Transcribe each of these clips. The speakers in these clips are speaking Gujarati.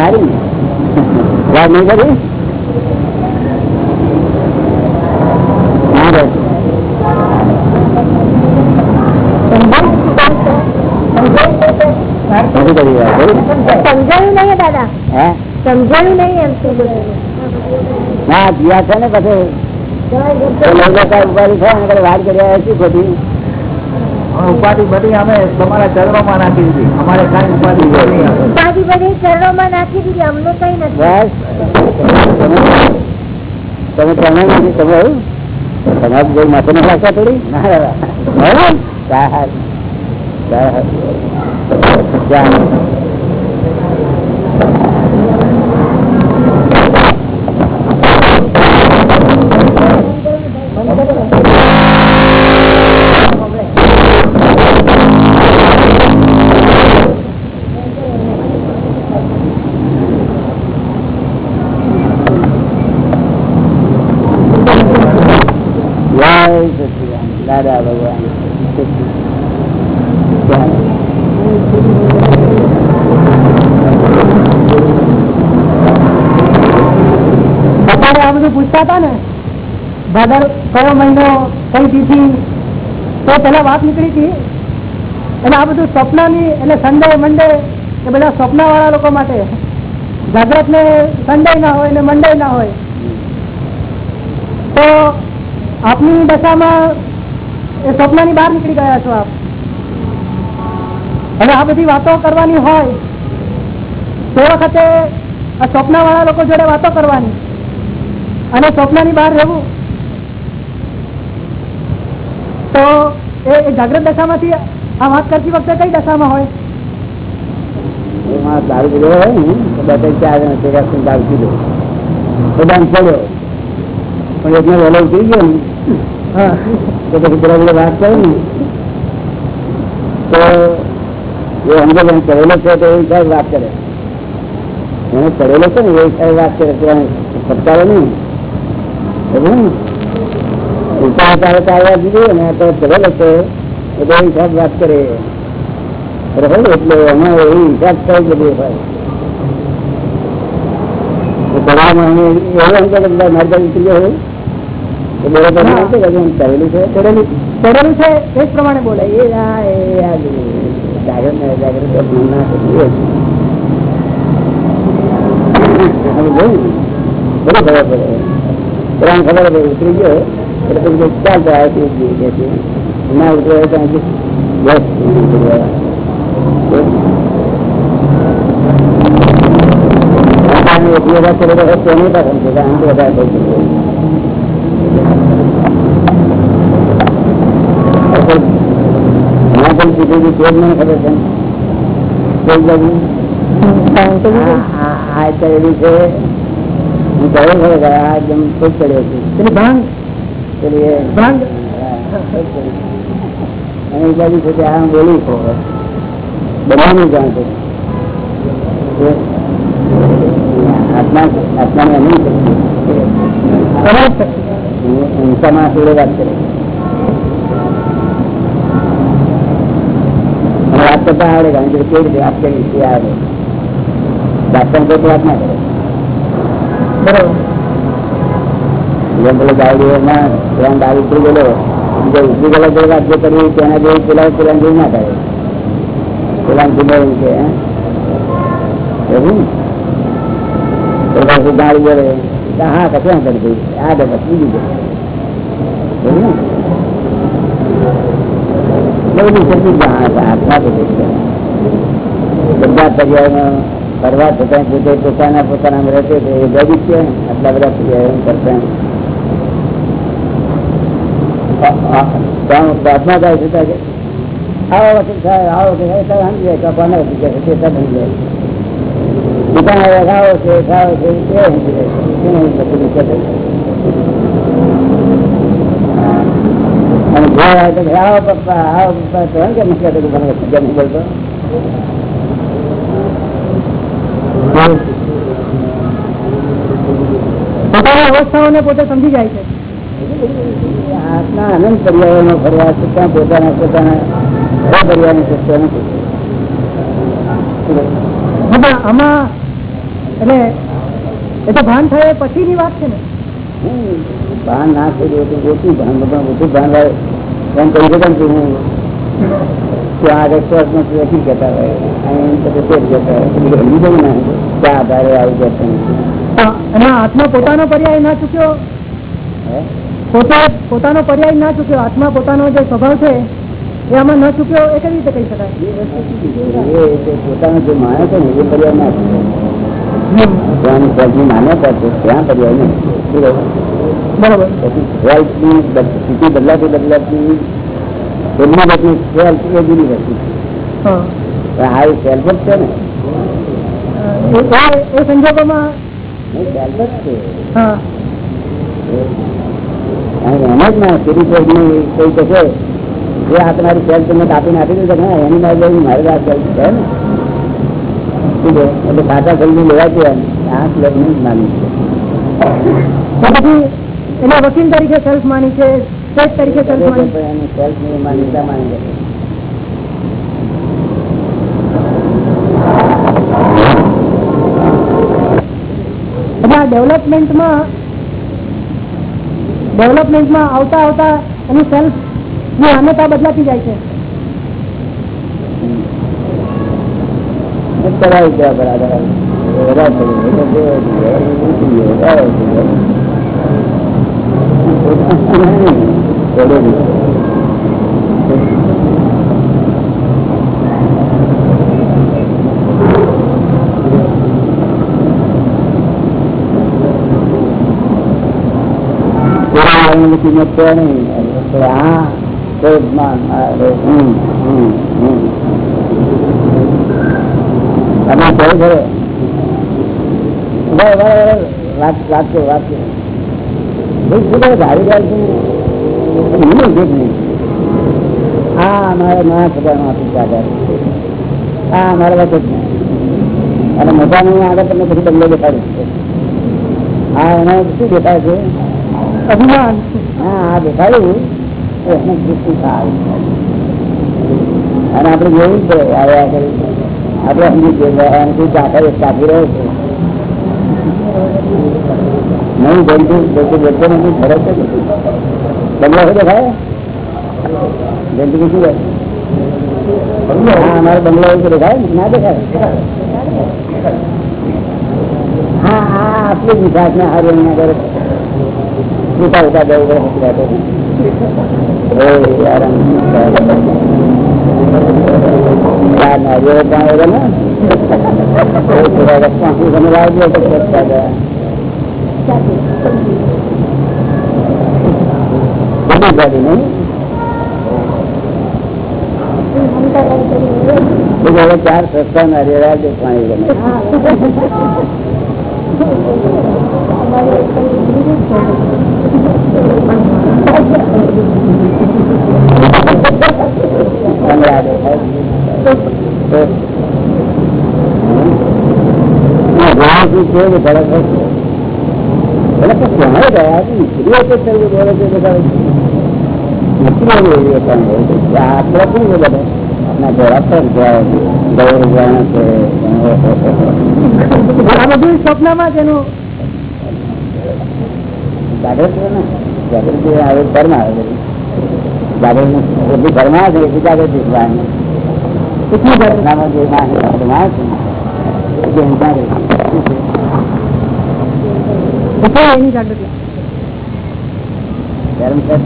હારી ને વાત નહીં કરી હા બસ નથી કરી વાત બરોબર? સમજાયું નહીં દાદા હે સમજાયું નહીં એમ શું ના જીયા છે ને પછી તો લઈ લે કાંઈ ઉપાધિ થાય ને કઈ વાત કરી આવ્યા શું ખોટી ઉપાધિ બધી અમે તમારા ચરણોમાં નાખી દીધી. અમારે કઈ ઉપાધિ ઉપાધિ બધી ચરણોમાં નાખી દીધી અમને કઈ નથી. તમે તમે નથી તમે તમારે કોઈ માથે નથી રાખતા થોડી ના બરાબર? સારું. સારું. ચાલો. જય સચિદાન દાદા ભગવાન પૂછતા હતા ને? ભાદર કયો મહિનો કઈ તિથિ તો પેલા વાત નીકળી હતી. એટલે આ બધું સ્વપ્નની, એટલે સંડે, મંડે, એ બધા સ્વપ્ન લોકો માટે. જાગ્રત ને સંડે ના હોય ને મંડે ના હોય. તો આપની દશામાં એ સ્વપ્નની બહાર નીકળી ગયા છો આપ? અને આ બધી વાતો કરવાની હોય, તે વખતે આ સ્વપ્ન વાળા લોકો જોડે વાતો કરવાની. અને સ્વપ્નની બહાર રહેવું. તો એ જાગ્રત દશામાંથી આ વાત કરતી વખતે કઈ દશામાં હોય? દારૂ પીધો હોય ને બધા ચાર જણા ભેગા થઈને દારૂ પીધો. બધાને પડ્યો પણ એકને વહેલો ઉતરી ગયો ને હા. તો પછી પેલા પેલા વાત કરે ને. તો એ ચડેલો છે તો એ સાહેબ વાત કરે. એને ચડેલો છે ને એ સાહેબ વાત કરે ત્યાં ફટકારે નહીં. એ વાત કરે એટલે એમાં એ હિસાબ થઈ બધું હોય તો એવું એમ કે બધા મારી ઉતરી ગયો ચડેલું એ પ્રમાણે બોલે એ જાગૃત તો ભૂલ ના થતી હોય. આપણે જોયું ને, બધું ખબર ઉતરી ગયો એટલે પછી ચાલ તો આવે ના ઉતરે તો બસ આમ તો વધારે થઈ ગયું. પણ કીધું કે મને ખબર છે. બાજુ આ- છે. હું કહ્યું ખરો કે એકદમ ખૂબ ચડ્યો છું. પેલી ભાંગ? ભાંગ? હા, ખૂબ ચડી. અને એ બાજુ છે તે આ બોલી છો. બધાનું જાણ છે. આત્મા આત્માને શક્તિ. હિંસામાં જોડે વાત કરે. વાત કરતા આવડે કારણ કે કેવી રીતે વાત કરી તે આવડે. કોઈ વાત ના કરે. જેમ પેલો ગાડીઓમાં પેલા દારૂ ઉતરી ગયેલો. બીજો ઉતરી ગયેલો જે વાત કરવી તેના જેવી પેલા પેલા જેવી ના કરે પેલા જુદો એમ કે એવું? ને? તો પાછું ગાડી બોલે હા ને? બધી. પર્યાયમાં ફરવા છતાં પોતે પોતાના પોતાના રહેશે તો એ ગરીબ છે. ને આટલા બધા પર્યાયો કરતા પ્રાર્થના થાય છે કે આવો વખત થાય આવો વખત થાય ત્યારે સમજી જાય કપાને વખત જાય તે સબ સમજી જાય. દુકાન આવે ખાવો છે ખાવો છે, એ સમજી જાય. છે એને બધું વિચાર થાય. અને ઘર આવે તો આવો પપ્પા આવો પપ્પા. તો એમ કે મુખ્ય તો મને સમજ્યા નહીં બોલતો? પોતાની અવસ્થાઓને પોતે સમજી જાય છે. આટલા અનંત પર્યાયોમાં ફર્યા છતાં પોતાના પોતાના પરિવારની સત્ય નથી. આમાં એટલે એ તો ભાન થાય પછી ની વાત છે ને. ભાન ના થઈ ગયું તો ઓછું ભાન બધા ઓછું ભાન આવે એમ કહી શકાય કે હું ત્યાં આગળ સ્વર્ગમાં નથી કહેતા હોય અહીં એમ પછી તે જ કહેતા હોય એટલે સમજી જવું ને ક્યાં આધારે આવું કહેતા નથી. હા, એમાં આત્મા પોતાનો પર્યાય ના ચૂક્યો હે? પોતે પોતાનો પર્યાય ના ચૂક્યો આત્મા પોતાનો જે સ્વભાવ છે એ આમાં ન ચૂક્યો એ કેવી રીતે કહી શકાય એ વસ્તુ શું છે? એ તે પોતાનો જે માને છે ને એ પર્યાય ના છે ત્યાં સ્વર્ગની માન્યતા છે ત્યાં પર્યાય નહીં શું કહ્યું? બરોબર પછી સ્વર્ગની બદ- સ્થિતિ બદલાતી બદલાતી એમની સ્વર્ગ એ જુદી વસ્તુ છે આ એ સેલ્ફ જ છે ને? એ- એ- એ સંજોગોમાં સેલ્ફ જ છે. એમ જ ના પેલી કોઈ કહેશે એ આ તમારી સેલ્ફ તમને કાપીને આપી દીધું તો એની મારી મારે આ સેલ્ફ છે ને? એટલે કાચા ગલ્લી લેવા છે આ સ્વર્ગનું જ માની છે. એના વકીલ તરીકે સેલ્ફ માની છે તરીકે સેલ્ફની માન્યતા માની ડેવલપમેન્ટમાં આવતા આવતા એની સેલ્ફની માન્યતા બદલાતી જાય છે કરાવી ગયા બરાબર વધારે થયું. એટલે તે ઉઠી ગયો, વધારે ઉઠી ગયો. થોડું બી. પેલા વાળાની કિંમત અને મોટા આગળ તમને પછી બંગલો દેખાડું. હા એને શું દેખાય છે? અભિમાન હા આ દેખાડ્યું. એને થાય. અને આપણે જોયું છે આવ્યા આગળ આપણે સમજી ગયું અને રહ્યો ચાકર ચાકી રહ્યો છે નહીં જંતુ જંતુ જંતુ નથી. ફરક છે દેખાય? જંતુ શું હા, અમારો બંગલો એવું દેખાય? ના દેખાય? હા હા, આટલી વિભાગ ને હારું અહીંયા આગળ કૃપા ઉતા જવું પડે હસી રાખે. યાર ને તમે લાવજો તો ખેંચતા ગયા બધી ગાડી નહીં બીજા હવે ચાર સસ્તા નારિયેળ આવજો પાણી ગમે તમને આ દેખાય? તો આ જોવાનું શું છે કે ભરત હશે. ભલે તો ક્યાંય ગયા બધા. બધા? બધું જાગૃત આવે ઘરમાં આવે બધું. જાગૃતિ ને, એ એની જાગૃતિ. ધર્મ આવે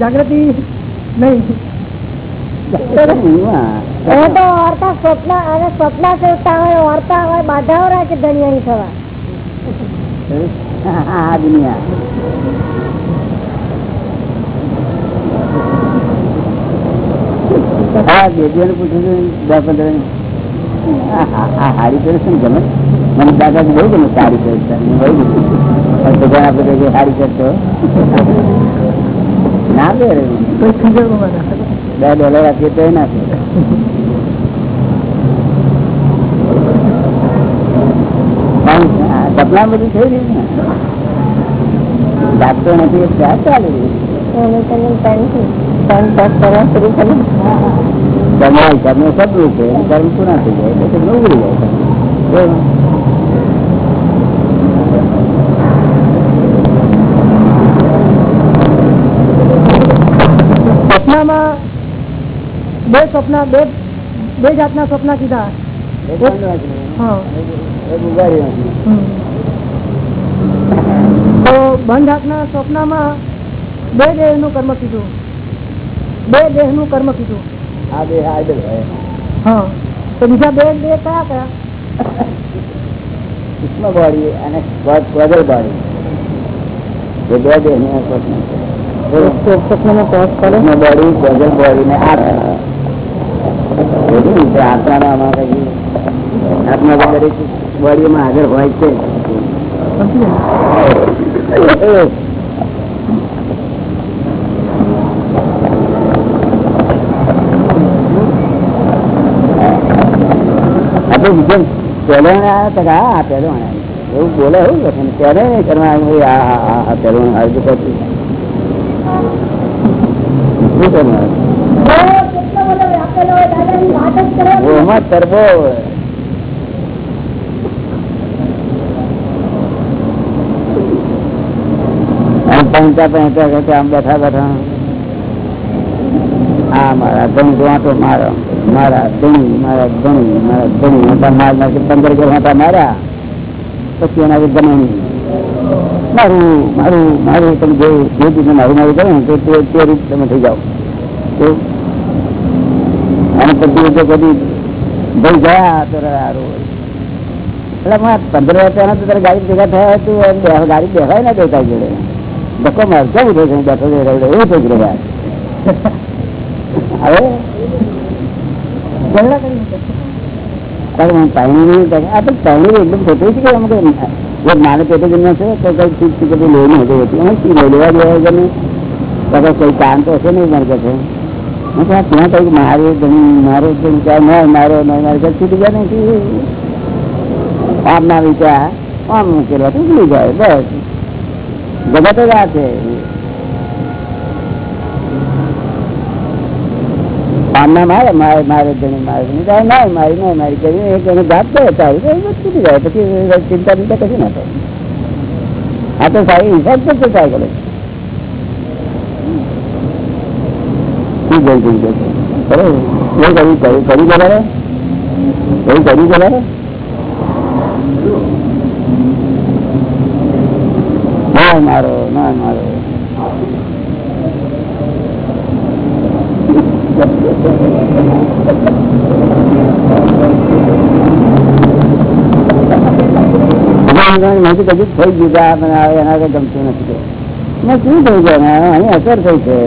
આવે નહીં તો વાર્તા સ્વપ્ન અને સ્વપ્ન સેવતા હોય, વાર્તા હોય બાધાઓ કે દરિયાની થવા આ દુનિયા. હા બેટીઓને પૂછ્યું હતું દસ પંદર હારી પહેરે છે ને ગમે મને દાદાજી બહુ ગમે સારી પહેરે બહુ ગમે. તો ઘણા આપણે કહીએ સારી પહેરતો ના પહેરે કોઈ સંજોગોમાં ના. બે ડોલર આપીએ તો ના પહેરે સપના બધું થઈ રહી ને જાગતો નથી ક્યાં ચાલી રહ્યું કર્મ કર્મ છે કર્મ પૂરા થઈ જાય? એટલે તે જાય. સપનામાં બે સપના બે બે જાતના સપના કીધા. હા. તો બંધ આપના સ્વપ્નમાં બે દેહનું કર્મ કીધું. બે દેહનું કર્મ કીધું. આ હા તો બીજા બે દેહ કયા કયા? સૂક્ષ્મ બોડી અને સ્વગલ બોડી એ બે દેહ નો પ્રશ્ન છે. બોડી સ્વગલ બોડી ને આત્મા. આત્માનો આત્મા દરેક બોડીમાં હાજર હોય છે. પહેલો આવ્યા તો હા આ પહેલો એવું બોલે એવું લખે પહેલે નહીં કરવા આવ્યું, આ આ આ આ પહેલો આવ્યું તો પછી શું કરવાનું? કેટલો બધો વ્યાપેલો હોય દાદાની વાત જ કરે ઓમાં તરબો આમ પંચા પંચા કે આમ બેઠા બેઠા. હા મારા ધણી વાંટો મારો, મારા ધણી મારા ધણી મારા ધણી. હતા માર માર પંદર કે હતા માર્યા. પછી એના ગમે મારું મારું મારું તમે જે જે રીતે મારું મારું કરે તો, તે તે રીતે તમે થઈ જાઓ. તો અને પછી જો કદી ભાઈ ગયા તો સારું એટલે પંદર વર્ષ પહેલા તો તારે ગાડી ભેગા થયા હતું ગાડી બેસાય ને દેતા જોડે. ધક્કો માર કેવું થઈ છે બેઠો રહે રહીને? એવું થઈ ગયું. હવે? પાણી આ તો પાણી એકદમ ખોટું છે કે અમુક એક માને પેટે જન્મ છે તો કઈ હોતી શું લેવા દેવા તો કોઈ કામ તો હશે નહીં મને કે હું ત્યાં ત્યાં કંઈક મારે જમીન મારો જમીન ત્યાં ન મારો ન મારો કે છૂટી ગયા નથી. આમ વિચાર. આમ મૂકેલા તો જાય બસ. જગત જ આ છે. કરી તો ના થાય. આ તો સારી હિસાબ કરતો થાય કરે શું જઈ જઈ જશે બરોબર કર્યું કર્યું કર્યું એવું કર્યું તમારે મારો, ના મારો. એના આગળ ગમતું નથી મેં શું થઈ ગયું અહીં અસર થઈ છે.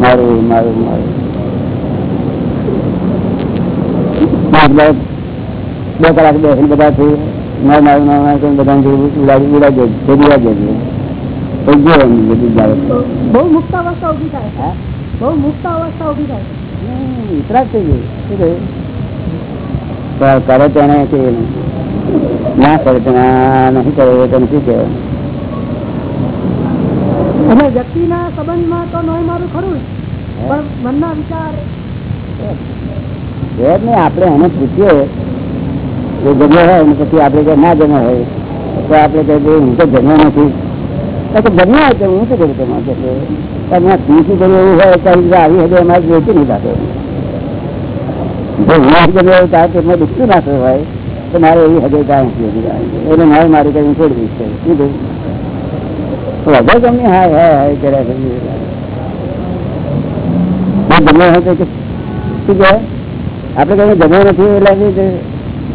મારું મારું મારું. બે કલાક બેસીને બધા થઈ મારું મારું મારું મારું કરીને ઉડાડી ઉડાડી ઉડાડી ઉડાડી થઈ ગયો એમ બધું જાય બહુ મુક્ત અવસ્થા ઊભી થાય. બહુ મુક્ત અવસ્થા ઊભી થાય. વિતરાગ થઈ ગયું. શું થયું? પણ કરે તેને કે ના કરે તો ના નહીં કરે તને શું કહેવાય. એટલે વ્યક્તિના સંબંધમાં તો નોય મારું ખરું. પણ મનના વિચાર. આપણે એને પૂછીએ. એ જમ્યો હોય ને પછી આપણે ના જમ્યો હોય, તો આપણે કહીએ હું તો જમ્યો નથી. તો જમ્યો હોય તો હું શું કરું તમારે તમે શું કર્યું એવું હોય તો આવી હજુ અમારે જોઈતું નહીં થતો જો હું જમ્યો હોય ત્યારે પેટમાં દુખતું ના થયું હોય? તો મારે એવી હજુ કાંઈ હોતી. એટલે મારે મારી કઈ છોડી દઈશ શું કહ્યું વધારે તમને હા હા હા કર્યા કરીએ જમ્યો હોય તો શું કહેવાય? આપણે કઈ જમ્યો નથી એટલે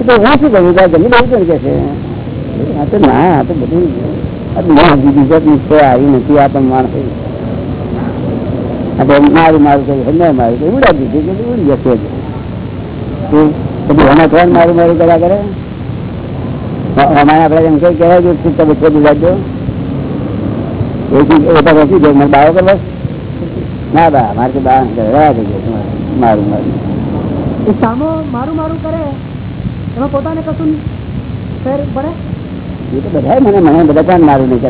તો હું શું કહું ત્યાં જમી લઉં છું કે છે? આ તો ના, આ તો બધું બીજા દિવસે આવી નથી, આ પણ માણસ મારું મારું કહ્યું મેં મારું કહ્યું ઉડા દીધું કે ઉડી જશે પછી હમણાં ત્રણ મારું મારું કર્યા કરે? અમારે આપણે એમ કઈ કહેવાય કે ચિત્ત તમે છોડી લાગજો એ તો શું મારે બાવો કરો ના બા, મારે તો બા રહ્યા મારું મારું મારું મારું કરે? એમાં પોતાને કશું ફેર પડે? મને મને મારું નહીં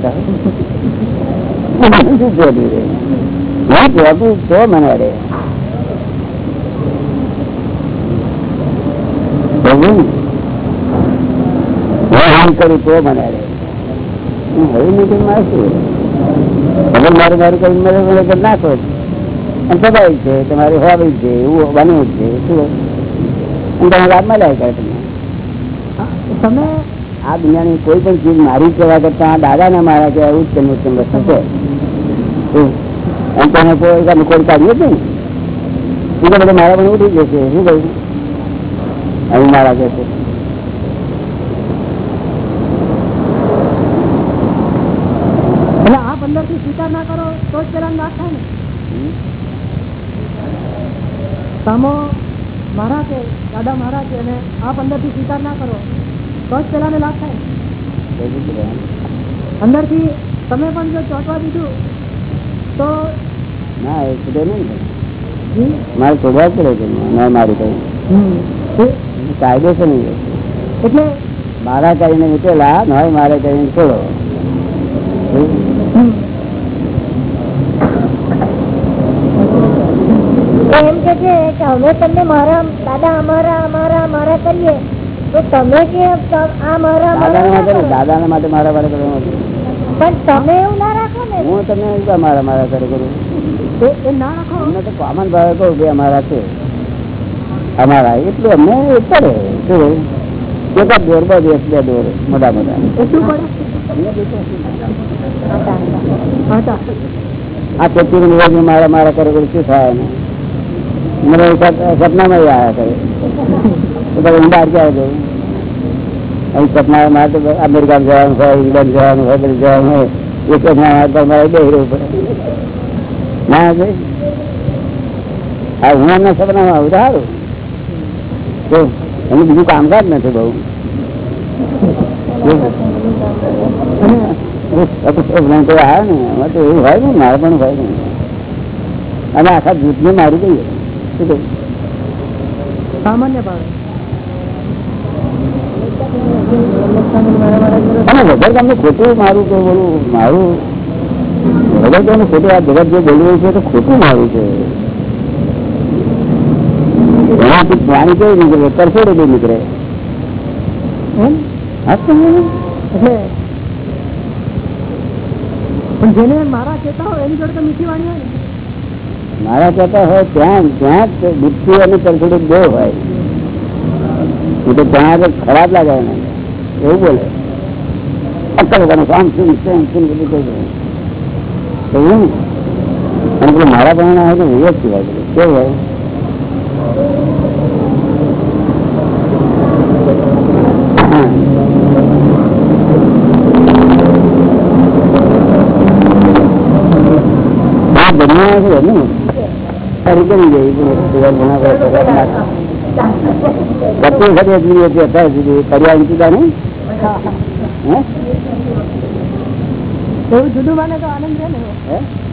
હું હવે મારે શું? હવે મારે મારું કરીને મને નાખો અને સ્વાભાવિક છે, તમારે હોવી છે એવું બનવું છે શું? અને તમે લાભ મળ્યા કરે તમને. તમે આ દુનિયાની કોઈ પણ ચીજ મારી કહેવા કરતા દાદા ને મારા કે એવું જ તેમનું ઉત્તમ વસ્તુ છે. તમે કોઈ કાઢ્યું જ નહીં. શું બધું મારા પણ ઉઠી જશે? શું કહ્યું? અહીં મારા કે છે પંદરથી સ્વીકાર ના કરો, તો જ પેલા ના થાય ને. સામો છે દાદા મારા છે અને આ પંદરથી સ્વીકાર ના કરો. તો જ પેલા ને લાભ થાય. અંદરથી તમે પણ જો ચોંટવા દીધું તો ના એ સુધે નહીં મારે છોડવા જ પડે ના મારી કઈ. કાયદો છે નહીં. એટલે મારા કરીને મૂકેલા ન હોય મારે કરીને છોડો. એમ કે છે કે અમે તમને મારા દાદા અમારા અમારા અમારા કરીએ. તમે કે આ મારા માટે મારા માટે. કરવાનું પણ તમે એવું ના રાખો ને. હું તમને મારા મારા કરે કરું. એ એ ના રાખો. અમને તો કોમન ભાવે કહું બે અમારા છે. અમારા એટલું અમને પડે શું એક દોર બસ એક બે દોર મોટા મોટા. એ શું પડે હા આ ખેતી મારા મારા કરે શું થાય? મને સપ- સપનામાં ય આયા કરે. તો હું બહાર ક્યારે જવું? અહીં સપના મારે તો અમેરિકા જવાનું હોય, ઇંગ્લેન્ડ જવાનું હોય જવાનું હોય. એ જ ના હાથ મારે ના ભાઈ. હા હું એમના સપનામાં આવું સારું. તો એનું બીજું કામકાજ નથી બહુ. અને આખા જૂથ ને. તો મારે દઈએ. સામાન્ય ભાવે. અને વગર તમને ખોટું મારું કે બોલું મારું વગર તમને ખોટું આ જગત જે બોલવું છે તો ખોટું મારું છે. એનાથી પાણી કેવી નીકળે? તરફોડે બી નીકળે. તો પણ જેને મારા કહેતા હોય એની જોડે તો મીઠી વાણી હોય મારા કહેતા હોય ત્યાં ત્યાં જ બુદ્ધિ અને તરફોડે બે હોય. એ તો ત્યાં આગળ ખરાબ લાગે એને. એવું બોલે. અક્કલ કરે આમ શું તેમ શું બધું કહી દઉં એવું અને પેલું મારા પણ આવે તો વિવેક સિવાય બધું કેવું હોય? પર્યાવરણ ચૂકા નહીં એવું જુદું માને તો આનંદ રહે ને?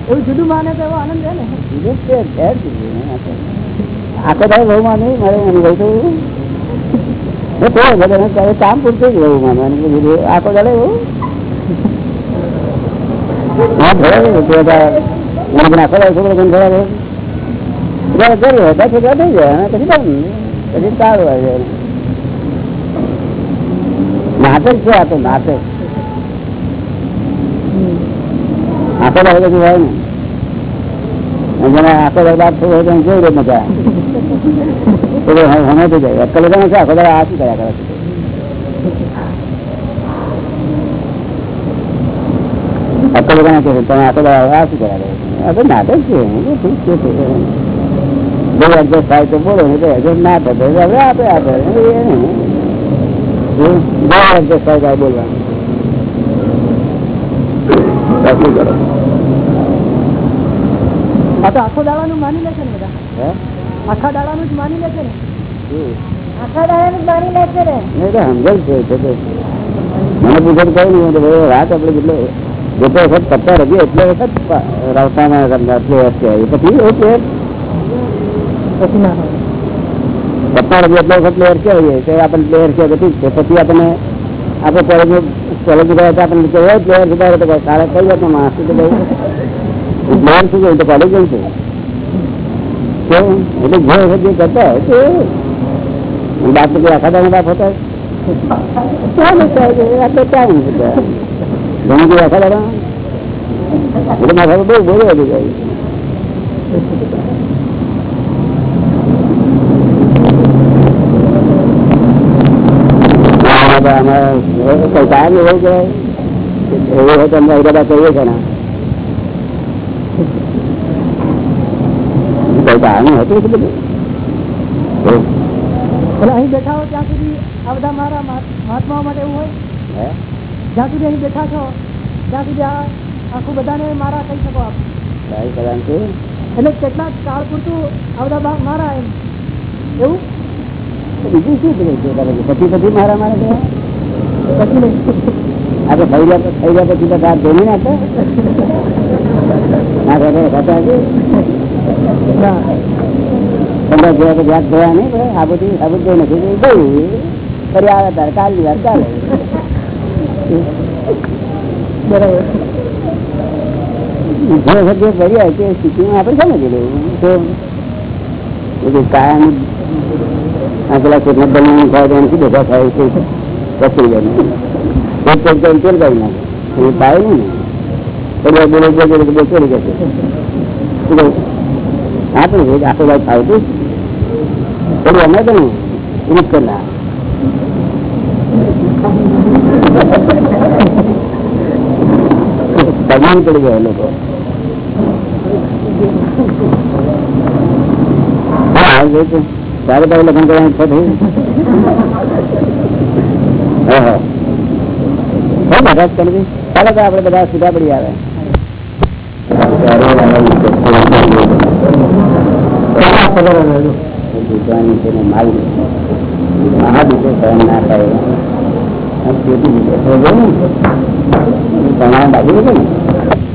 એવું જુદું માને તો એવો આનંદ રહે ને? છે ઘેર આખો. દાડો બહુ માને મારે અનુભવ થયું એ તો બધા કામ પૂરતું જ માનવાનું બીજું આખો ચાલે એવું. હા મને પણ આખો દાડો છોકરો ભલે જયારે કર્યું જાય પછી. પછી સારું હોય છે. નાટક છે આ તો નાટક આખો દાડો કર્યા કરે આ તો નાટક છે. એડજસ્ટ થાય તો બોલો એડજસ્ટ આપે આપે એ નહીં. જો એડજસ્ટ થાય ત્યારે બોલવાનું. આખો દાડાનું માની લે છે ને બધા. આખા દાડાનું જ માની લે છે ને? આખા દાડાનું જ માની લે છે ને. નહીં છે એટલે મને પૂછે કહ્યું નહીં રાત આપડે આપણે જેટલો વખત પત્તા રહીએ એટલો વખત રાવતાના એટલે પછી પછી ના હોય પત્તા રહીએ એટલો વખત પ્લેયર કહેવાય તો આપણને પ્લેયર કહે તો ઠીક છે પછી આપણને આપણે કોલેજ કોલેજ ગયા હતા આપણને કહેવાય પ્લેયર સુધારે તો સારા કઈ વાત માણસ તો બહુ પ્લેયર શું કહ્યું તો કોલેજ જવું છે કેવું એટલે જે વખત જે કરતા હોય તે બાપ તો કોઈ આખા દાડા બાપ હતા ચાલે સાહેબ આપણે ટાઈમ ગમે તે આખા દાડા એટલે મારા બહુ બોલો હતી કઈ કાયમ એવું હોય તો અમે બધા કહીએ છે ને? કઈ કાયમ હતું શું બધું. અહીં બેઠા હો ત્યાં સુધી આ બધા મારા મહાત્માઓ માટે એવું હોય? હે? જ્યાં સુધી અહીં બેઠા છો ત્યાં સુધી આ આખું બધાને મારા કહી શકો આપ. કાંઈ કરવાનું છે? એટલે કેટલાક કાળ પૂરતું આ બધા મારા એમ. એવું? બીજું શું? પછી પછી મારા મારા છે આપણે થઈ ગયા થઈ ગયા પછી તો હાથ ધોરી નાખે. ના છે. ના. પંદર હાથ ધોયા નહીં આ બધું આ બધું નથી ગયું ફરી આવે તારે કાલની વાત ચાલે. બરાબર. જે વખત જે તે સ્થિતિમાં આપણે સમજી લેવું તો કાયમ આ પેલા કેટલા બનાવવાનું તો એને શું થાય છે. કચરી જાય એક એક કરીને તેલ કાઢી નાખે એ પાય નહીં થોડી શું કહું? રોજ આખો વાત તો ગયા હા, છે. લગ્ન કરવાનું ઈચ્છા થઈ હા, હા. હા, બધા. ચાલો તો આપડે બધા સીધા પડી આવે છે સહન ના છે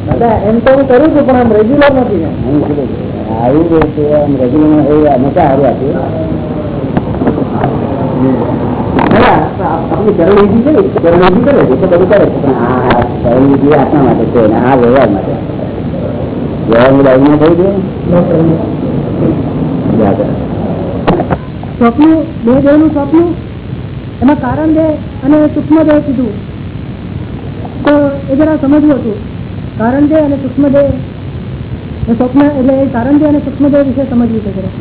દાદા એમ તો હું કરું છું પણ આમ રેગ્યુલર નથી છું? આવી રીતે આમ રેગ્યુલર હંમેશા હારું આપ્યું આપણી ચરણવિધિ છે ને કરે છે બધું કરે છે પણ આ ચરણવિધિ આપણા માટે છે અને આ વ્યવહાર માટે. વ્યવહારની બાજુમાં થઈ ગયું? સ્વપ્ન બે દેહનું સ્વપ્ન એમાં કારણ દે અને સૂક્ષ્મ દેહ કીધું. તો એ જરા સમજવું હતું. કારણ દે અને સૂક્ષ્મ દેહ સ્વપ્ન એટલે એ કારણ દે અને સૂક્ષ્મ દેહ વિશે સમજવું છે જરા.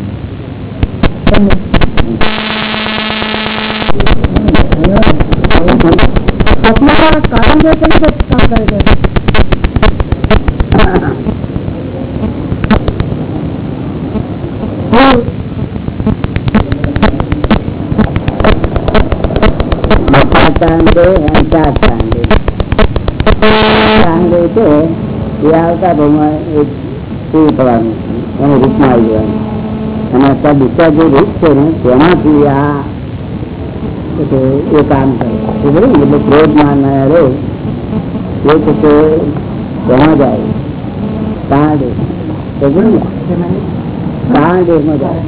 સ્વપ્નમાં કારણ દેહ કેવી રીતે કામ કરે છે હું બપા ચાંદે અંચાર ચાંદે ચાંદે છે એ આવતા ભાવમાં એક પૂરું થવાનું એને રીતમાં આવી જવાનું અને અત્યારે બીજા જે રીત છે ને તેમાંથી આ શું છે, એ કામ કરે એ? એટલે ક્રોધ ના રહે. એ છે તે જાય. કાંડ કાંડ એમાં જાય.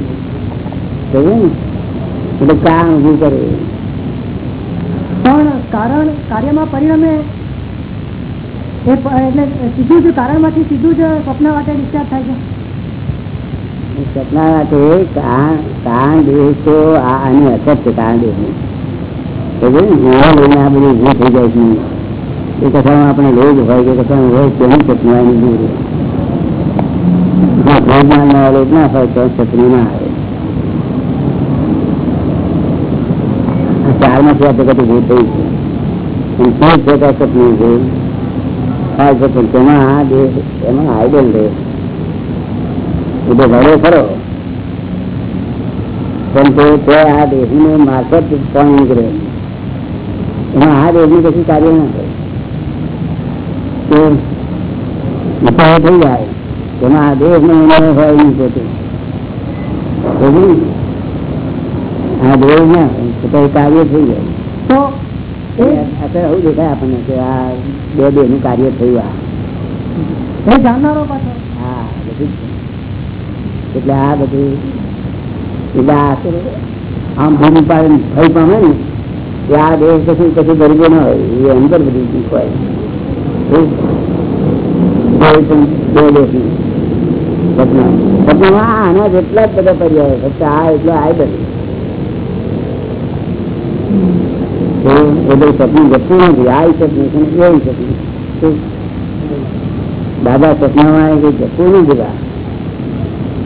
એટલે કામ ઊભું કરે. પણ કારણ કાર્યમાં પરિણમે એ એટલે સીધું જ કારણમાંથી સીધું જ સ્વપ્ન માટે ડિસ્ચાર્જ થાય છે. સપના માટે કાન દેહ તો આની અસર છે કાન દેહ આપણે લોજ હોય કે કથામાં હોય. તેની ચટણી દૂર. જો પણ તેમાં આ દેહ એમાં આઈડલ તો ખરો. પણ તે આ દેહને મારફત પણ નીકળે એમાં આ દેહનું કશું કાર્ય ના થાય. તે થઈ જાય. એમાં આ દેહ નો ઉમેરો હોય નહીં પોતે. આ દેહ ના તો કાર્ય થઈ જાય. તો અત્યારે એવું દેખાય આપણને કે આ બે બે નું કાર્ય થયું આ. જાણનારો પાછો હા બધું એટલે આ બધું એટલે આ આમ ભૂમિ પાડે ભય પામે ને આ દેહ કશું કશું ગરીબો ના હોય, એ અંદર બધી દુઃખ હોય આના જેટલા બધા પર્યાય ફક્ત આ એટલો આ જ એટલે સપનું જતું નથી, આ એ નહીં બધા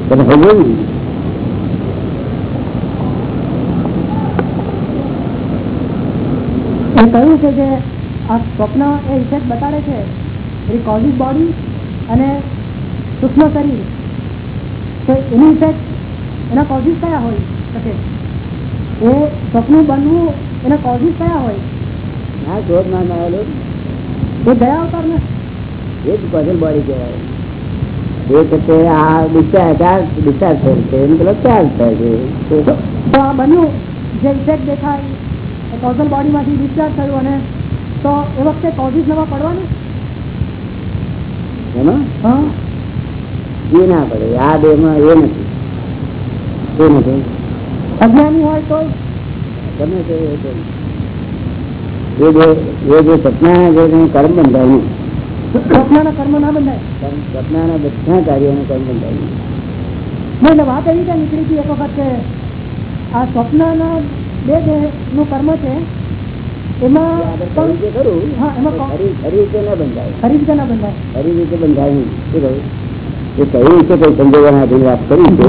તમે સમજો એ કહ્યું છે કે આ સ્વપ્ન એ ઇફેક્ટ બતાડે છે. એ બોડી અને સૂક્ષ્મ શરીર. તો એની ઇફેક્ટ એના કોઝિસ કયા હોય? શકે એ સ્વપ્ન બનવું એના કોઝિસ કયા હોય? આ શોધ ના આવેલું એ ગયા અવતાર ને. એ જ પઝલ બોડી કહેવાય. એ વખતે આ ડિસ્ચાર્જ આ ડિસ્ચાર્જ થયેલ છે. એમ પેલો ચાર્જ થાય છે. તો આ બન્યું. જે ઇફેક્ટ દેખાય કોઝલ બોડીમાંથી ડિસ્ચાર્જ થયું અને તો એ વખતે કોઝિસ નવા પડવાની? એ ના પડે. આ દેહમાં એ નથી. એ નથી. અજ્ઞાની હોય તો ગમે તે એ જે એ જે સપના જે કર્મ બંધાયું નહીં. સ્વપ્નના કર્મ ના બંધાય. સપનાના બધા કાર્યોનું કર્મ બંધાયું નહીં. વાત એવી રીતે નીકળી હતી એક વખત કે આ સ્વપ્નના બે જે નું કર્મ છે એમાં ખરું હા, રીતે ના બંધાય. ખરી રીતે ના બંધાય. ખરી રીતે બંધાય નહીં. શું કહ્યું? એ કહ્યું છે કોઈ સંજોગોના આધીન વાત કરી છે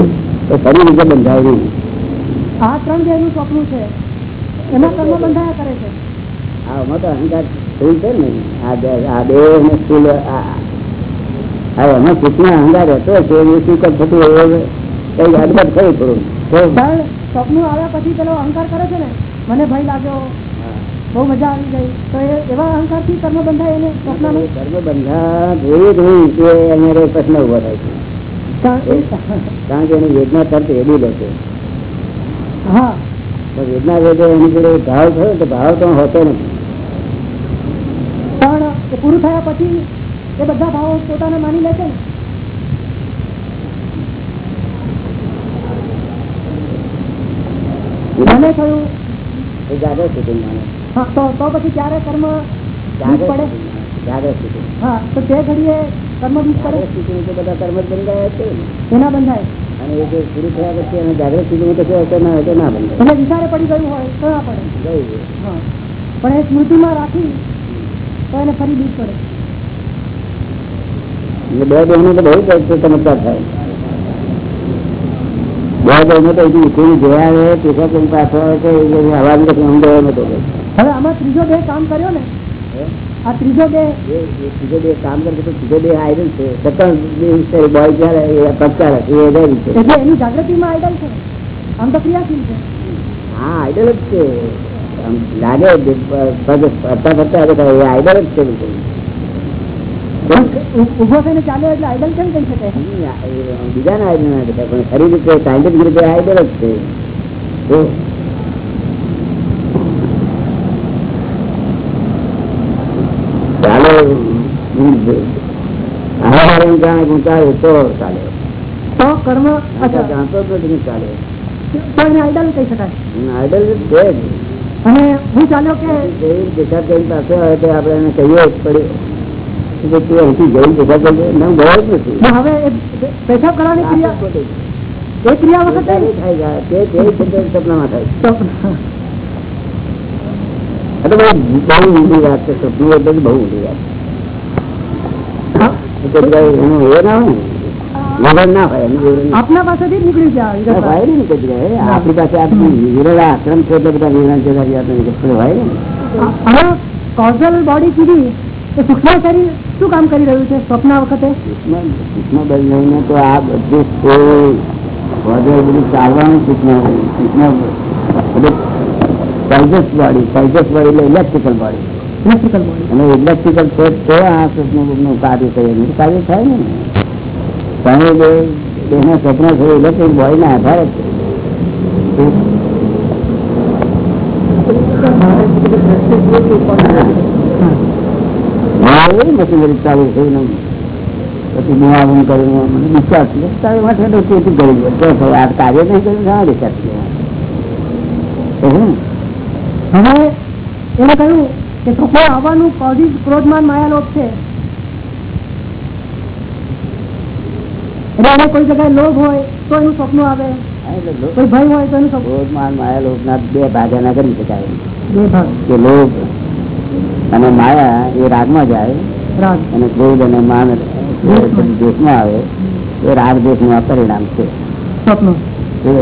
તો ખરી રીતે બંધાય નહીં. આ ત્રણ દેહનું સ્વપ્ન છે એમાં કર્મ બંધાયા કરે છે. આ એમાં તો અહંકાર થયું છે ને. આ બે- આ બે ને સ્થૂલ આ આ એમાં સૂચના અહંકાર રહેતો છે એ શું થતું હોય કઈ અદબત થયું થોડું સ્વપ્ન આવ્યા પછી પેલો અહંકાર કરે છે ને મને ભય લાગ્યો. બહુ મજા આવી ગઈ. તો એ એવા અહંકારથી કર્મ બંધાય એને સ્વપ્ન કર્મ બંધા કે પ્રશ્ન ઊભો થાય છે. કારણ કે એની વેદના તરત એડી લે છે. હા. વેદના વેદે એની જોડે ભાવ થયો તો ભાવ તો હોતો નથી. પણ પૂરું થયા પછી એ બધા ભાવો પોતાને માની લે છે ને. મને થયું? એ જાગૃત સુધી માને? હા તો પછી ક્યારે કર્મ પડે? સ્થિતિ જાગૃત હા તો તે ઘડીએ કર્મ બીજ પડે? જાગૃત તો બધા કર્મ જ બંધાયા છે એના બંધાય. અને એ જે પૂરું થયા પછી એને જાગૃત સ્થિતિમાં કશું અસર ના હોય તો ના બંધાય. એટલે વિચારે પડી ગયું હોય તો ના પડે. ગયું. હા. પણ એ સ્મૃતિમાં રાખી તો એને ફરી બીજ પડે. બે બહેનો તો બહુ ચમત્કાર થાય. બે બહેનો તો હજી ઉઠીને જોયા આવે પેશા કરીને પાછો આવે તો એ જે અવાજ નથી અમદાવાદ નતો હવે આમાં ત્રીજો બે કામ કર્યો ને? આ ત્રીજો બે? એ એ ત્રીજો બે કામ કરે તો ત્રીજો બે આયરન છે. છતાં બોય ચાલે એ પગચાર એ એડાવી છે. એટલે એની જાગૃતિમાં આઈડલ છે? આમ તો ક્રિયાશીલ છે. હા આઈડલ જ છે. લાગે ફરતા ફરતા આઈડલ જ છે. ઊભો થઈને ચાલ્યો એટલે આઈડલ કેમ કહી શકે? બીજા ના આઈડલ ના પણ ખરી રીતે સાયન્ટિફિક રીતે આઈડલ જ છે. ચાલે આહાર જાણે ગુંચાય તો ચાલે. તો કર્મ જાણતો તો ચાલે. તો એને આઈડલ કહી શકાય. આઈડલ છે અને હું ચાલ્યો કે જઈને પાસે આવે તો આપણે એને કહીએ જ પડે. આપના પાસેથી નીકળી જગ્યાએ. આપણી પાસે વિરલ આશ્રમ છે એટલે બધા વિવરણ છે તારી આપણે નિકટતા હોય ને હવે કોઝલ બોડી કીધી. સૂક્ષ્મ શરીર શું કામ કરી રહ્યું છે? સ્વપ્ન વખતે? સૂક્ષ્મ સૂક્ષ્મ તો આ બધું કોઈ વધુ બધું ચાલવાનું સૂક્ષ્મ સૂક્ષ્મ બધું સાઇઝસ બોડી સાઇઝસ બોડી એટલે ઇલેક્ટ્રિકલ બોડી ઇલેક્ટ્રિકલ બોડી અને ઇલેક્ટ્રિકલ છે તો આ સૂક્ષ્મ કાર્ય કરે એનું કાર્ય થાય ને? તમે જે બેના સપના છે ઇલેક્ટ્રિક બોડી ના આધારે છે. હા, મશીનરી ચાલુ થઈ ને પછી બુઆબુમ કરીને મને ડિસ્ચાર્જ. તારી માટે તો તેથી કરી દે. આ કાર્ય નહીં કર્યું ના ડિસ્ચાર્જ. હવે એને કહ્યું કે સપનું આવવાનું કોઝિસ ક્રોધમાન માયાલોપ છે. એટલે એને કોઈ જગ્યાએ લોભ હોય તો એનું સપનું આવે. કોઈ ભય હોય તો એનું સપનું ક્રોધમાન માયા લોભના બે ભાગ ના કરી શકાય. બે ભાગ. કે લોભ. અને માયા એ રાગમાં જાય અને ક્રોધ અને માન દેશમાં આવે એ રાગ દેશનું પરિણામ છે. જે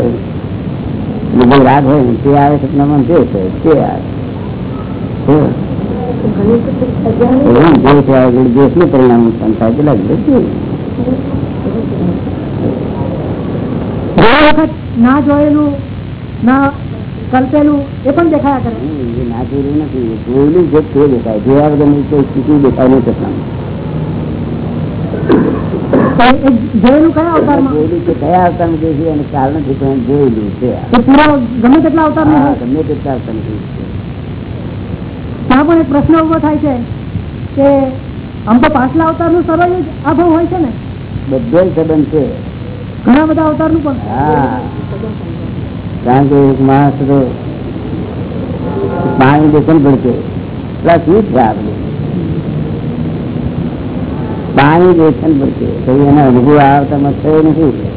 રાગ હોય ને તે આવે સપનામાં જે છે તે આવે. દેશ આવે પરિણામ ઉત્પન્ન થાય વખત ના જોયેલું ના કલ્પેલું એ પણ દેખાયા કરે. એ ના નથી. જોયેલું જે તે દેખાય. જોયા કોઈ સ્થિતિ દેખાય નહીં. ત્યાં પણ એક પ્રશ્ન ઊભો થાય છે કે આમ તો પાછલા અવતારનું સર્વ જ આ હોય છે ને? બધો સંબંધ છે. ઘણા બધા અવતારનું પણ. હા. કારણ કે એક માણસ તો પાણી દેખન પડશે? પ્લસ શું આપણે પાણી દેખન પડશે? તો એના અનુભવ આવતા થયો નથી.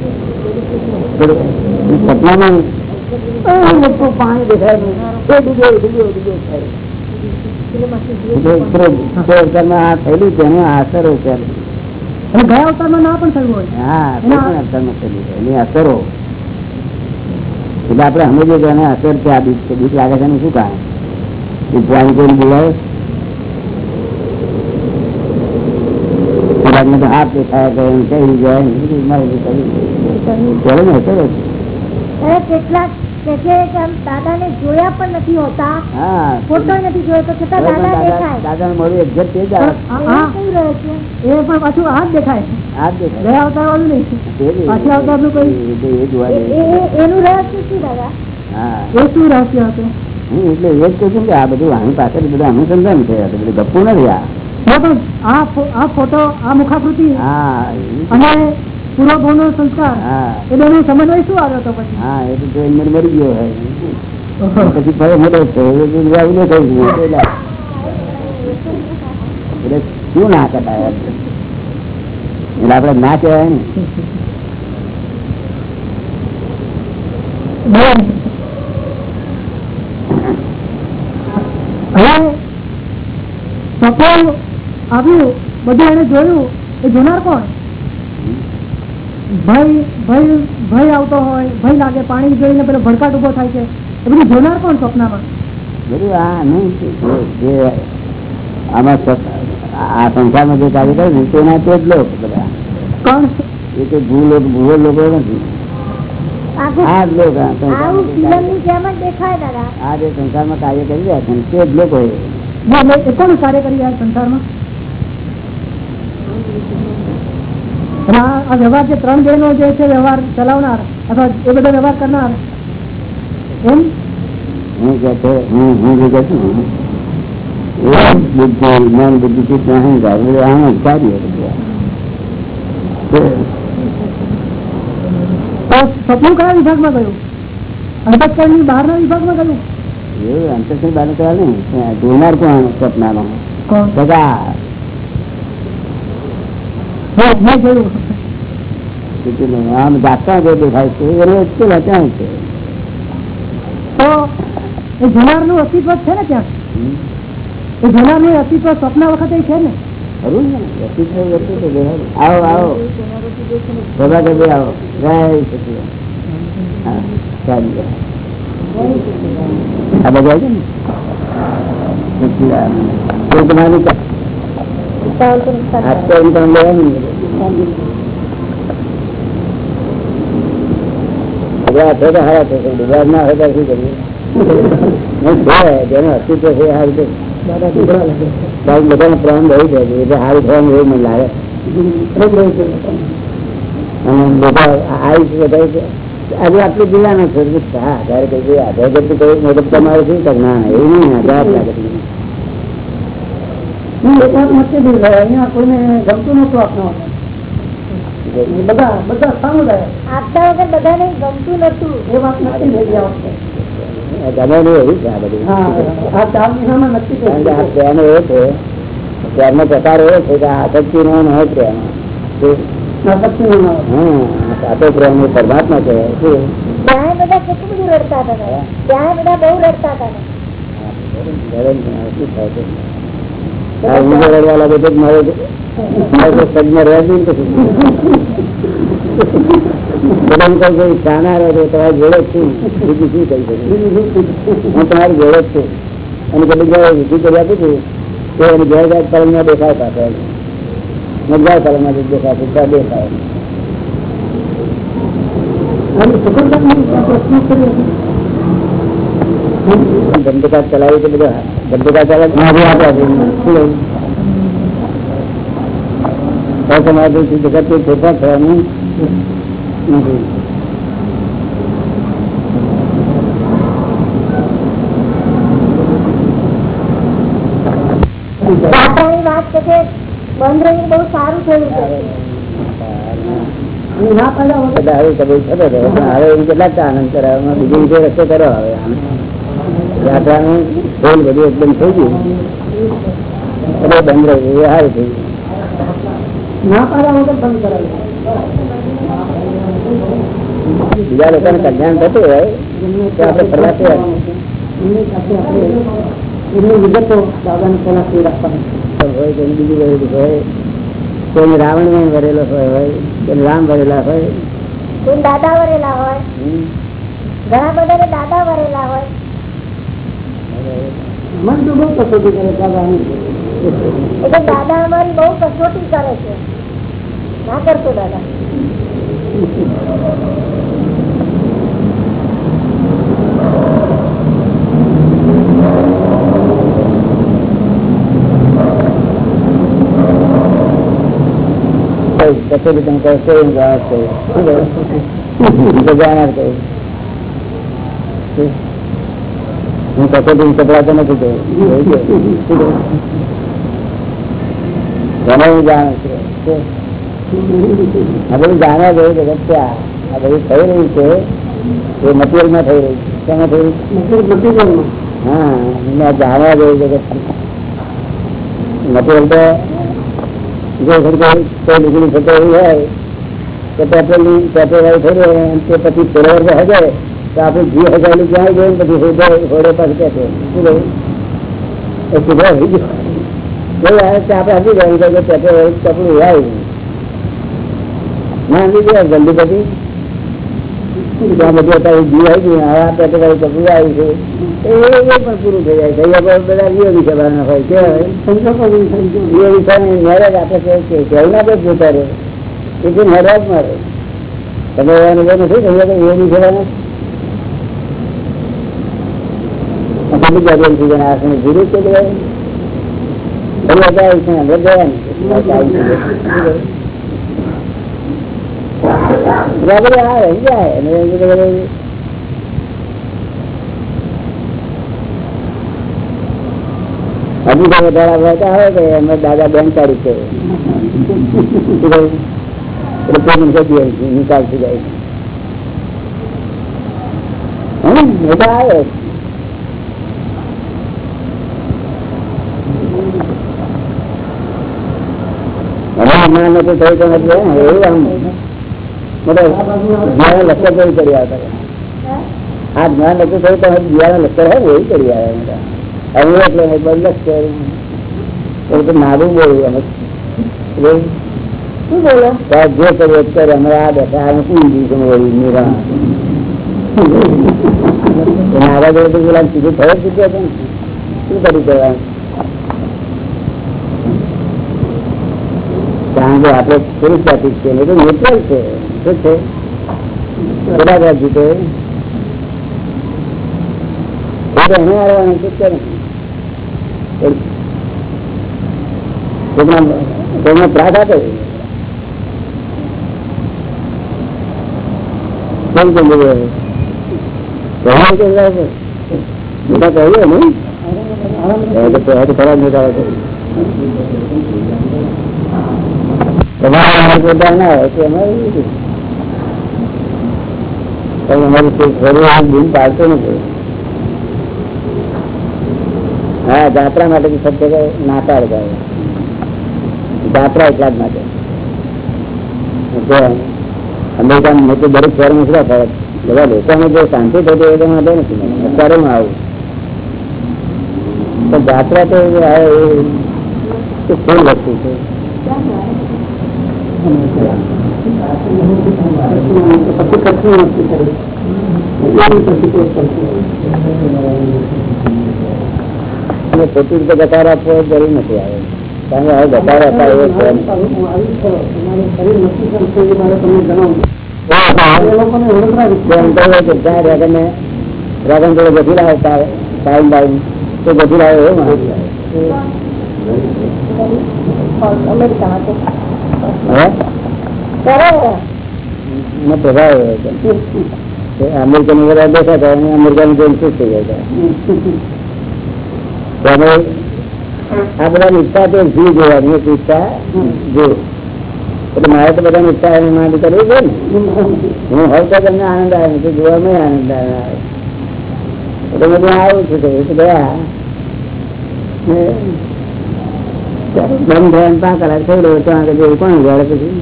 સપનામાં પાણી દેખાય નહીં. એ ડૂબે, ડૂબે, ડૂબે થાય. એટલે ઉપરો- ઉપરો અવતારમાં આ થયેલું છે એનો અસરો ગયા અવતારમાં ના પણ થયું હોય. હા થયેલું એની અસરો. એટલે આપણે સમજીએ કે એને અસર છે આ બીક બીક લાગે છે શું કારણ? વિદ્વાન કોઈ બોલાવે? કદાચ તો હાથ દેખાય કે કહી જાય ચલો ને અસર કેટલાક કે છે કે આમ જોયા પણ નથી હોતા ફોટો નથી જોયો તો છતાં દાદા દેખાય. દાદા મળ્યું એક્ઝેક્ટ તે જ આવે. હા, એવું હા. કેવું રહે છે? એ પણ પાછું આ જ દેખાય હાથ દેખાય. ગયા અવતાર વાળું નહીં તે જ. પાછલા અવતારનું એ જોવા એ- જેવું. એ- એનું રહસ્ય શું દાદા? હા. એ શું રહસ્ય હતું? હું એટલે એ જ કહું છું કે આ બધું આની પાછળ બધું અનુસંધાન થયા બધું ગપ્પુ નથી આ. આ ફોટો આ મુખાકૃતિ હા અને પૂર્વ ભાવનો સંસ્કાર એ બેનો સમન્વય શું આવ્યો હતો પછી? હા એ તો મરી ગયો હોય. પછી ફરે મોટો છે એ બધું આવું ન થઈ એટલે એટલે શું ના કટાય એટલે આપણે ના કહેવાય ને. આવ્યું બધું એને જોયું એ જોનાર કોણ? ભય ભય ભય આવતો હોય ભય લાગે પાણી જોઈને પેલો ભડકાટ ઊભો થાય છે. એ બધું જોનાર કોણ સ્વપ્નમાં? બધું આ નહીં જે- જે આમાં આ સંસારમાં જે કાર્ય કરે ને તેના તે જ લોક બધા. કોણ? એ તો ભૂ લોકો ભૂવો લોકો નથી. આ જ લોકો આ જે સંસારમાં કાર્ય કરી રહ્યા છે તે જ લોકો કોણ કાર્ય કરી રહ્યા સંસારમાં? અને આ આ વ્યવહાર જે ત્રણ બહેનો જે છે વ્યવહાર ચલાવનાર અથવા એ બધો વ્યવહાર કરનાર એમ હું કે છે હું હું જે કહું છું ને, એ બુદ્ધિ જ્ઞાન બુદ્ધિ ચિત્ત અહંકાર બધું આમાં જ કાર્ય બધું આ. તે- તો સપનું કયા વિભાગમાં ગયું અંતસ્કરણની બહારના વિભાગમાં ગયું એવું અંતરથી બાળક ચાલે ને ત્યાં જોનાર કોણ સપનાનો કોણ સગા હા, મેં જોયું કેટલું આમ જાતા જે દેખાય છે એને એટલું રચાય છે તો એ જોનારનું અસ્તિત્વ છે ને ત્યાં એ એ જોનારનું અસ્તિત્વ સ્વપ્ન વખતે છે ને ખરું ને વ્યક્તિત્વ આવો આવો સગા કે આવો. હા ચાલી બધા છે ને તમારી હારા છે પણ બીજા ના હોય તો શું કરીએ નહીં છે જેનું અસ્તિત્વ છે આ રીતે કારણ બધાને પ્રેમ રહી જાય છે એટલે સારું થવાનું એવું મને લાગે અને બધા આયુષ બધા છે. આજે આટલું જિલ્લાનો છે એટલે હા ત્યારે કઈ કઈ આધાર કરતું કઈ મદદ તમારે શું કરે ના ના, એવું નહીં આધાર લાગે છે. અહીંયા કોઈને ગમતું નતું આપનો બધા બધા સમુદાય આપતા વગર બધાને ગમતું નતું એ વાત નથી થઈ હા. હા એ પરમાત્મા છે. ત્યાં બધા કેટલું બધું રડતા હતા. ત્યાં બધા બહુ રડતા હતા. હું તમારી જોડે જ અને કદી જયારે વિધિ કરી આપું છું, તો એને ઘેર ઘેર કલમમાં દેખાય પાછો. મજા કલમમાં જે દેખાય છે ત્યાં દેખાય પ્રશ્ન છે. ધંધકા ચલાવી તો બધા. ધંધકાર ચલાવી છે. જગત ફેરફાર થવાનું નથી. વાત છે કે બંધ રહી બહુ સારું થયું છે. ના બધા હવે કેટલાક આનંદ કરાવે બીજી રીતે રસ્તો કરો હવે આમ. યાત્રાનું ફેલ બધું એકદમ થઈ ગયું. એટલે બંધ રહ્યું એ સારું થયું બીજા લોકોને કલ્યાણ થતું હોય તો આપણે ફરવા તૈયાર એમની સાથે આપણે એમની વિગતો દાદાને પહેલા કહી રાખવાની. હોય કોઈ બીજું હોય કોઈ રાવણ વરેલો હોય કોઈ રામ વરેલા હોય. કોઈ દાદા વરેલા હોય. ઘણા બધા દાદા વરેલા હોય. મન તો બહુ કસોટી કરે દાદા એટલે દાદા અમારી બહુ કસોટી કરે છે ના કરતો દાદા કોઈ તમે કહો કોઈ એમ ગાળ કહો. શું કહો? તો જાણ્યા કહું. શું? હું કસોટી કપડાતો નથી હું જાણું છું. આ બધું જાણવા જેવું જગત છે. આ આ બધું થઈ રહ્યું છે એ મટીરિયલમાં થઈ રહ્યું છે. શેમાં થઈ રહ્યું છે? મટીરિયલમાં હા એને જાણવા જેવું જગત મટીરિયલ તો જો કોઈ કોઈ ડિગ્રી થતો એવું હોય તો પેટ્રોલ પેટ્રોલ વાળી થઈ રહ્યો તે પછી ફોલોવર પર હજાર. આપણે જી હજાર ક્યાં ગયું પછી હોડે હોડે પાસે છે શું કહ્યું? ગયું આપણે આપી જાય કે પેટ્રોલ ગયા બધું અત્યારે જી આવી ગયું છે. એ પણ પૂરું થઈ જાય આપણે બધા વિયોગી સભાના હોય? હોય ગયો વિયોગી સભાને મેરેજ આપે છે કે કેવું ના કોઈ જોતા રહે તમે એવા નથી કે કેટલી જાગરણ થઈ જાય આસને જીરું કે લેવાય ફરી હતા આવી છે અંદર ગયા ને આવી છે બરાબર આવે જાય, અને એ કે હજુ તો વધારે વહેતા હોય કે અમે દાદા બેન તારીખ છે. નિકાલ થઈ જાય. છે. આવે હવે હમણાં નથી થયું તો નથી હે, એવું આમ મોટો જ્ઞાન લક્ષ્ય કોઈ કરી આવતા આ જ્ઞાન નથી થયું તો જ્ઞાન લક્ષ્ય હોય ને એવું કરી આવે. મોટા. હવે એટલે નહીં, બસ લક્ષ્ય એવું તો નાનું બોલ્યું અમે એવું શું બોલો? તો આ જે કર્યું એ કરે અમે આ બેઠા અમે શું દીધું બોલ્યું મીરા નારા જોડે તો પેલા સીધું થયો જ ચૂક્યો છે ને. શું કરી દેવાનું કારણ કે આપણે પુરુષ જાતિ જ છે ને ન્યુટ્રલ છે. શું છે? બરાબર જીતે એને હારવાનું શું કરે ત્રાસ આપે? કેમ કેમ બોલ્યો કહ્યું કે બરાબર મોટા કહ્યું ને એ તો કહે તો ખરા જ મોટા હતો તમારા માર્ગ બધા ના તો અમારે એવું દિલ પાડતો નથી જાત્રા માટે ફક્ત નાતા જાત્રા એટલા જ માટે અમેરિકા મોટું દરેક શહેરમાં શું થાય બધા લોકોને જે શાંતિ થતી એ માટે નથી અત્યારે હું આવું જાત્રા તો ફૂલ વસ્તુ છે. પછી કચ્છની વસ્તુ કરી અને ખોટી રીતે ગટાર આપવો એ જરૂર નથી આવે કારણ કે હવે ગટાર આપવા એવો છે નહીં. એમ કહે કે ત્યાં ડ્રેગન ને ડ્રેગન જોડે ગધી લાવે ટાઈમ ટાઈમ તો ગધી લાવે એવું માણસ લાવે. અમેરિકામાં છે. હે બરાબર. એનો પ્રભાવ એવો છે. એ અમેરિકન બધા બેઠા હતા અને અમેરિકન જોઈને ખુશ થઈ ગયા હતા તો આ બધા ઈચ્છા તો જીવ જોવાની એક ઈચ્છા જીવ એટલે મારે તો બધાની ઈચ્છા એની માંડી કરવી છે ને હું હવે તો તમને આનંદ આવે જોવા જોવામાં આનંદ આવે એટલે બધું આવું છું ગયા બંધ થયા ગયો આગળ જેવું કોણ ગયા પછી?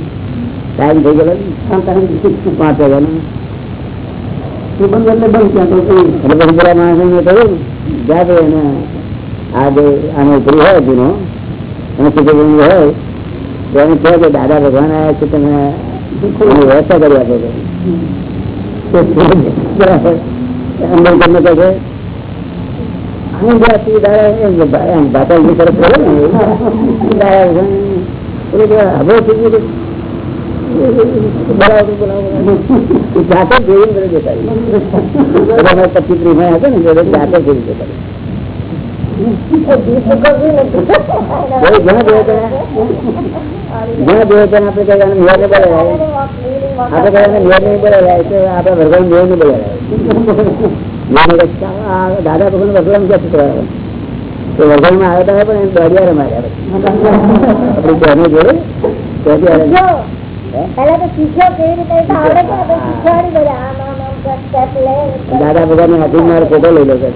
ટાઈમ થઈ ગયો પાંચ વાગ્યાનો. એને આ હોય જૂનો કહે કે દાદા ભગવાન આવ્યા છે, તમે વ્યવસ્થા કરી આપો તમને કહે દાદા એમ ભા- એમ ભાષા એમની તરફ બોલે ને દાદા ભગવાન એટલે કે હવે થઈ ગયું બોલાવો તો બોલાવો એ જાતે જ જોઈને બધું જતા રહ્યા. બધા અમારા પચીસ ત્રીસમાં હતા ને એટલે જાતે જ જોઈને જતા રહ્યા. એ જ્યાં જોયે ત્યાં જ્યાં જોયે ત્યાં આપણે કહીએ આને નિયર ને બોલાવ્યા. આપણે કહીએ આને નિયર નહીં બોલાવ્યા. એટલે આપણે ભગવાન નિયર નહીં બોલાવ્યા. દાદા ભગવાન ભગવાન ક્યાં છૂટવા તો વરસાદમાં આવ્યા હતા પણ એમ દરિયા માર્યા આપણી બહેનો જોડે. દાદા ભગવાન ને હાથી મારો ફોટો લઈ લો દાદા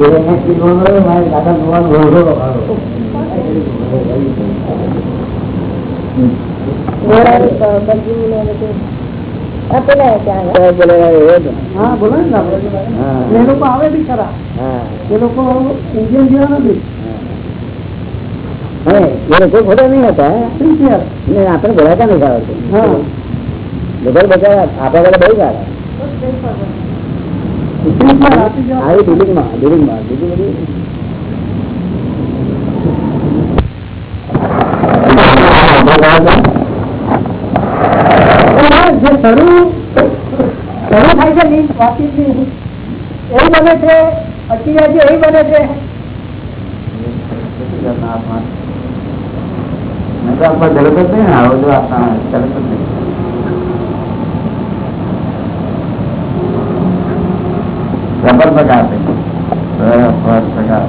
એવડા આપણે. હા. એ લોકો આવે બી ખરા. હા. એ લોકો ઇન્ડિયન જેવા નથી. હા. એ લોકો ખોટા નહીં હતા. સિન્સિયર ને આપણે બોલાતા નથી આવડતું? હા. બધા આપણા બધા બહુ સારા. આવી બિલ્ડિંગમાં બિલ્ડિંગમાં બીજું બધું જે શરૂ શરૂ થાય છે લીંક વાતચીતની એવું બને છે અત્યારે જે એવું બને છે. ચલત જ નહીં ને આવો જો આપણા ચલત જ નહીં. રબર પગાર છે પર પગાર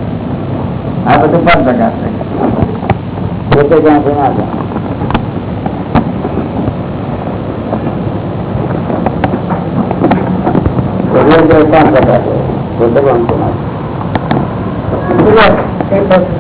આ બધું પર પગાર છે પોતે જ્યાં છે ના પાંચ ટકા છે. પોતે. એક વસ્તુ.